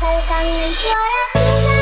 好上能这样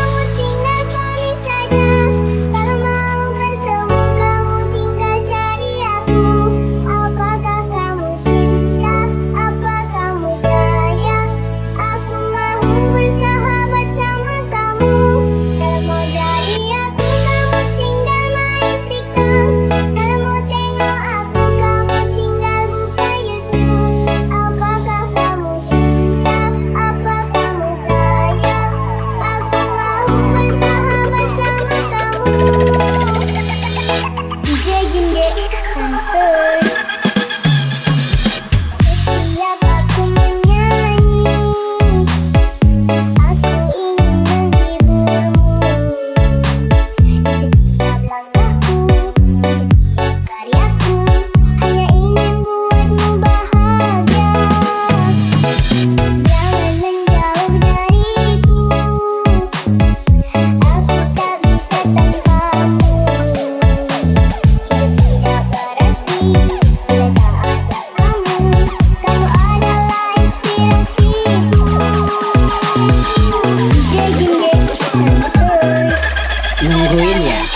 弄鬼你